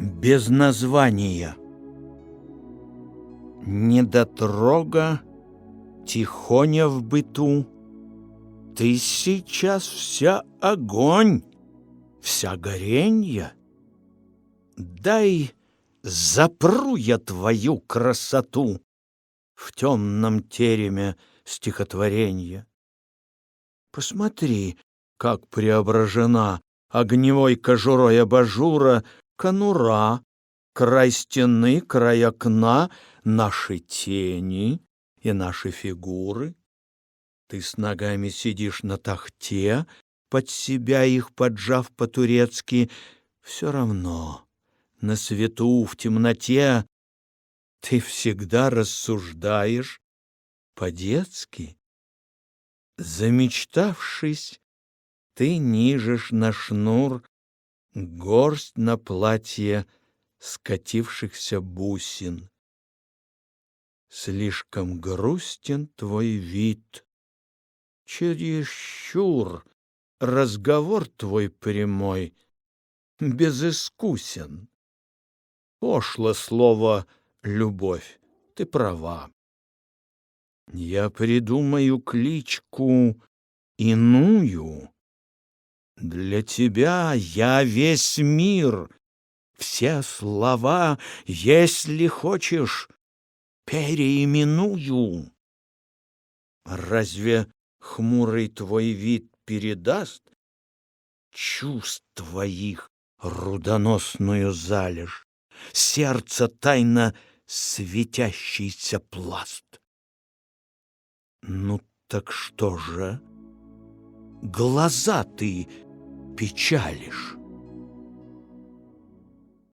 без названия. Недотрога, тихоня в быту, Ты сейчас вся огонь, вся горенья. Дай запру я твою красоту В темном тереме стихотворенья. Посмотри, как преображена огневой кожурой абажура конура, край стены, край окна, наши тени и наши фигуры. Ты с ногами сидишь на тахте, под себя их поджав по-турецки, все равно на свету, в темноте ты всегда рассуждаешь по-детски. Замечтавшись, ты нижешь на шнур горсть на платье скатившихся бусин. Слишком грустен твой вид, чересчур разговор твой прямой, безыскусен. Пошло слово «любовь», ты права. Я придумаю кличку иную, для тебя я весь мир, все слова, если хочешь, переименую. Разве хмурый твой вид передаст чувств твоих рудоносную залежь, сердце тайно светящийся пласт? Ну так что же? Глаза ты печалишь.